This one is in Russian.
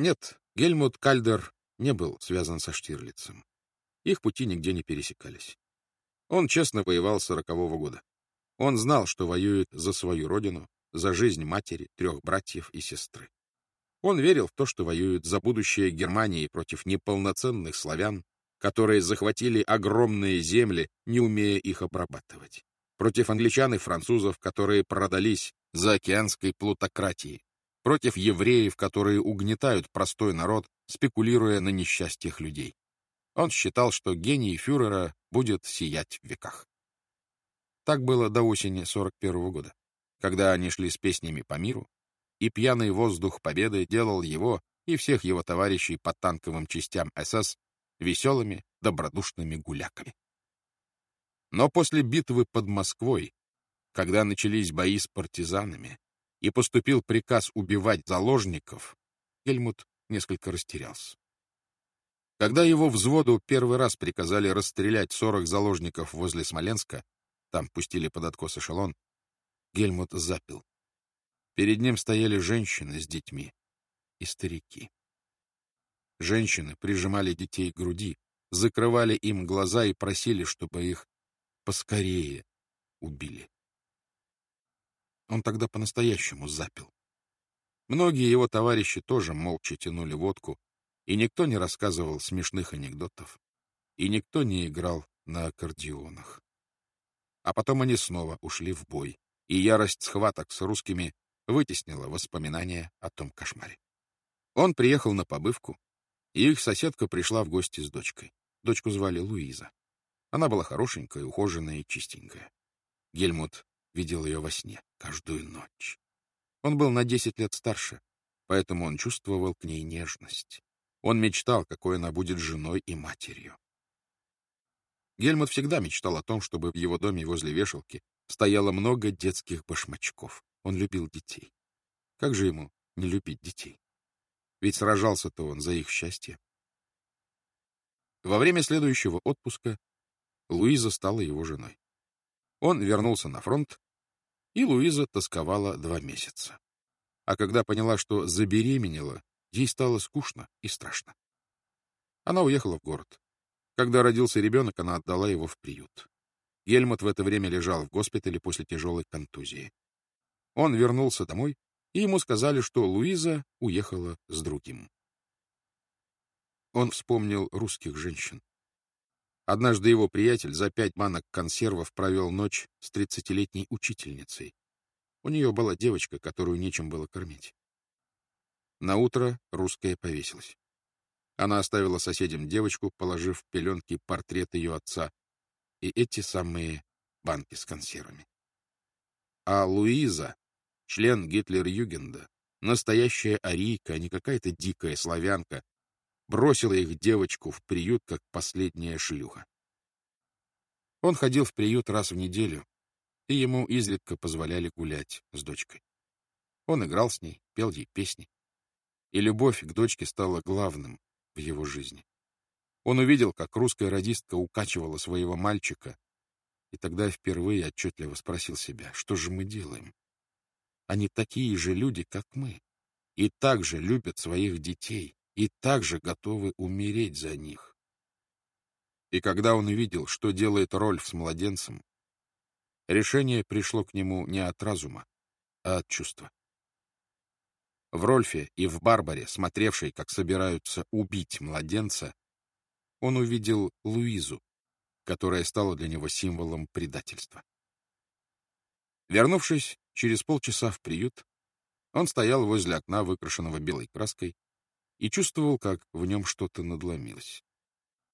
Нет, Гельмут Кальдер не был связан со Штирлицем. Их пути нигде не пересекались. Он честно воевал с сорокового года. Он знал, что воюет за свою родину, за жизнь матери, трех братьев и сестры. Он верил в то, что воюет за будущее Германии против неполноценных славян, которые захватили огромные земли, не умея их обрабатывать, против англичан и французов, которые продались за океанской плутократией, против евреев, которые угнетают простой народ, спекулируя на несчастьях людей. Он считал, что гений фюрера будет сиять в веках. Так было до осени 41 -го года, когда они шли с песнями по миру, и пьяный воздух победы делал его и всех его товарищей по танковым частям СС веселыми, добродушными гуляками. Но после битвы под Москвой, когда начались бои с партизанами и поступил приказ убивать заложников, Гельмут несколько растерялся. Когда его взводу первый раз приказали расстрелять 40 заложников возле Смоленска, там пустили под откос эшелон, Гельмут запил. Перед ним стояли женщины с детьми и старики. Женщины прижимали детей к груди, закрывали им глаза и просили, чтобы их поскорее убили. Он тогда по-настоящему запил. Многие его товарищи тоже молча тянули водку, и никто не рассказывал смешных анекдотов, и никто не играл на аккордеонах. А потом они снова ушли в бой, и ярость схваток с русскими вытеснила воспоминания о том кошмаре. Он приехал на побывку, и их соседка пришла в гости с дочкой. Дочку звали Луиза. Она была хорошенькая, ухоженная и чистенькая. Гельмут видел ее во сне каждую ночь. Он был на десять лет старше, поэтому он чувствовал к ней нежность. Он мечтал, какой она будет женой и матерью. Гельмут всегда мечтал о том, чтобы в его доме возле вешалки стояло много детских башмачков. Он любил детей. Как же ему не любить детей? Ведь сражался-то он за их счастье. Во время следующего отпуска Луиза стала его женой. Он вернулся на фронт, и Луиза тосковала два месяца. А когда поняла, что забеременела, Ей стало скучно и страшно. Она уехала в город. Когда родился ребенок, она отдала его в приют. Гельмут в это время лежал в госпитале после тяжелой контузии. Он вернулся домой, и ему сказали, что Луиза уехала с другим. Он вспомнил русских женщин. Однажды его приятель за пять банок консервов провел ночь с тридцатилетней учительницей. У нее была девочка, которую нечем было кормить. На утро русская повесилась. Она оставила соседям девочку, положив в пеленки портрет ее отца и эти самые банки с консервами. А Луиза, член Гитлер-Югенда, настоящая арийка, а не какая-то дикая славянка, бросила их девочку в приют, как последняя шлюха. Он ходил в приют раз в неделю, и ему изредка позволяли гулять с дочкой. Он играл с ней, пел ей песни и любовь к дочке стала главным в его жизни. Он увидел, как русская радистка укачивала своего мальчика, и тогда впервые отчетливо спросил себя, что же мы делаем? Они такие же люди, как мы, и также любят своих детей, и также готовы умереть за них. И когда он увидел, что делает Рольф с младенцем, решение пришло к нему не от разума, а от чувства. В Рольфе и в Барбаре, смотревшей, как собираются убить младенца, он увидел Луизу, которая стала для него символом предательства. Вернувшись через полчаса в приют, он стоял возле окна, выкрашенного белой краской, и чувствовал, как в нем что-то надломилось.